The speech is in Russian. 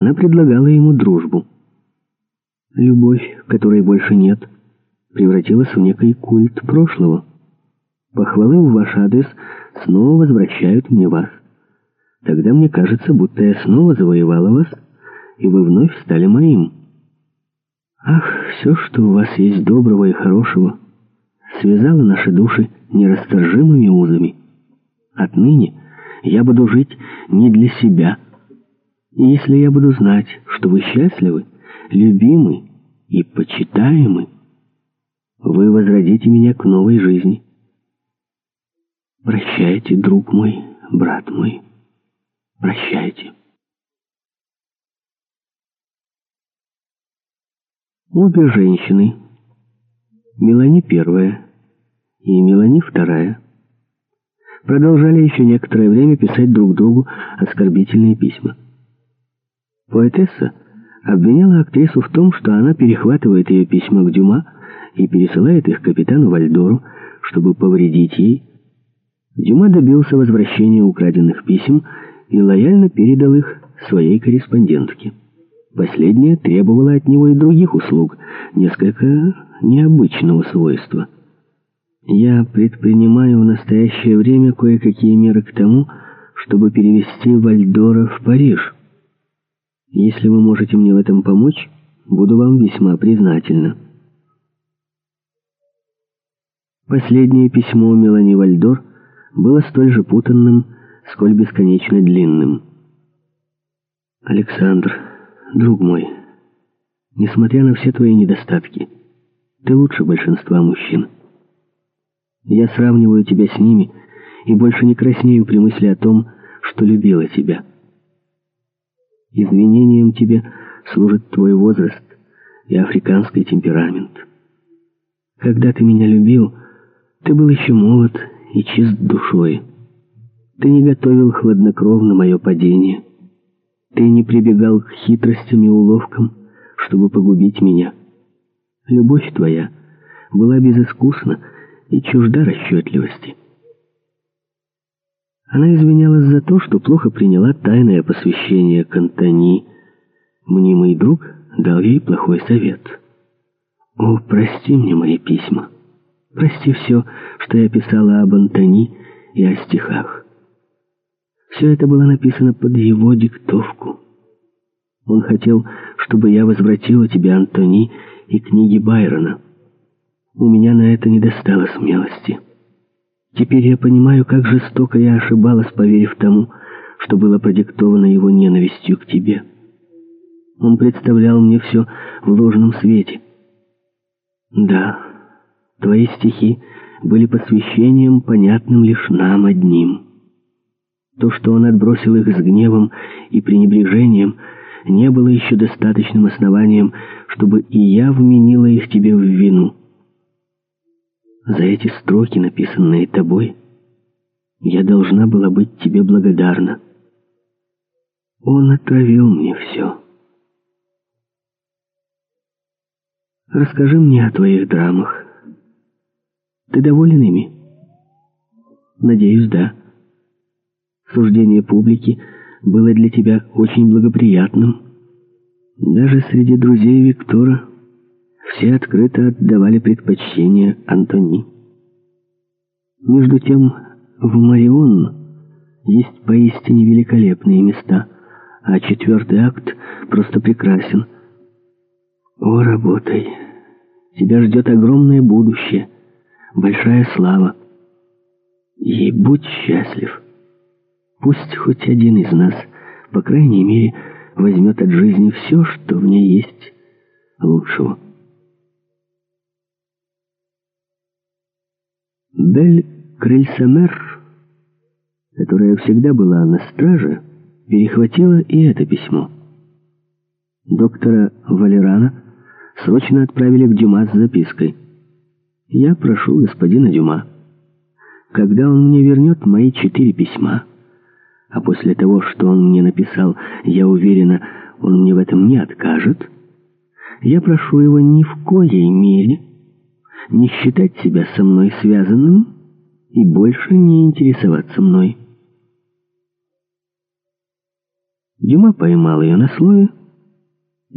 Она предлагала ему дружбу. Любовь, которой больше нет, превратилась в некий культ прошлого. Похвалы в ваш адрес снова возвращают мне вас. Тогда мне кажется, будто я снова завоевала вас, и вы вновь стали моим. Ах, все, что у вас есть доброго и хорошего, связало наши души нерасторжимыми узами. Отныне я буду жить не для себя, и если я буду знать, что вы счастливы, любимы и почитаемы, вы возродите меня к новой жизни. Прощайте, друг мой, брат мой, прощайте. Обе женщины, Мелани первая и Мелани вторая, продолжали еще некоторое время писать друг другу оскорбительные письма. Поэтесса обвиняла актрису в том, что она перехватывает ее письма к Дюма и пересылает их капитану Вальдору, чтобы повредить ей. Дюма добился возвращения украденных писем и лояльно передал их своей корреспондентке. Последняя требовала от него и других услуг, несколько необычного свойства. «Я предпринимаю в настоящее время кое-какие меры к тому, чтобы перевести Вальдора в Париж». Если вы можете мне в этом помочь, буду вам весьма признательна. Последнее письмо Мелани Вальдор было столь же путанным, сколь бесконечно длинным. «Александр, друг мой, несмотря на все твои недостатки, ты лучше большинства мужчин. Я сравниваю тебя с ними и больше не краснею при мысли о том, что любила тебя». Извинением тебе служит твой возраст и африканский темперамент. Когда ты меня любил, ты был еще молод и чист душой. Ты не готовил хладнокровно мое падение. Ты не прибегал к хитростям и уловкам, чтобы погубить меня. Любовь твоя была безыскусна и чужда расчетливости. Она извинялась за то, что плохо приняла тайное посвящение к Антони. Мнимый друг дал ей плохой совет. «О, прости мне мои письма. Прости все, что я писала об Антони и о стихах. Все это было написано под его диктовку. Он хотел, чтобы я возвратила тебе Антони и книги Байрона. У меня на это не достало смелости». Теперь я понимаю, как жестоко я ошибалась, поверив тому, что было продиктовано его ненавистью к тебе. Он представлял мне все в ложном свете. Да, твои стихи были посвящением, понятным лишь нам одним. То, что он отбросил их с гневом и пренебрежением, не было еще достаточным основанием, чтобы и я вменила их тебе в вину. За эти строки, написанные тобой, я должна была быть тебе благодарна. Он отравил мне все. Расскажи мне о твоих драмах. Ты доволен ими? Надеюсь, да. Суждение публики было для тебя очень благоприятным. Даже среди друзей Виктора все открыто отдавали предпочтение Антони. Между тем, в Марион есть поистине великолепные места, а четвертый акт просто прекрасен. О, работай! Тебя ждет огромное будущее, большая слава. И будь счастлив. Пусть хоть один из нас, по крайней мере, возьмет от жизни все, что в ней есть лучшего. Бель Крельсамер, которая всегда была на страже, перехватила и это письмо. Доктора Валерана срочно отправили к Дюма с запиской. «Я прошу господина Дюма, когда он мне вернет мои четыре письма, а после того, что он мне написал, я уверена, он мне в этом не откажет, я прошу его ни в коей мере не считать себя со мной связанным и больше не интересоваться мной. Дюма поймал ее на слове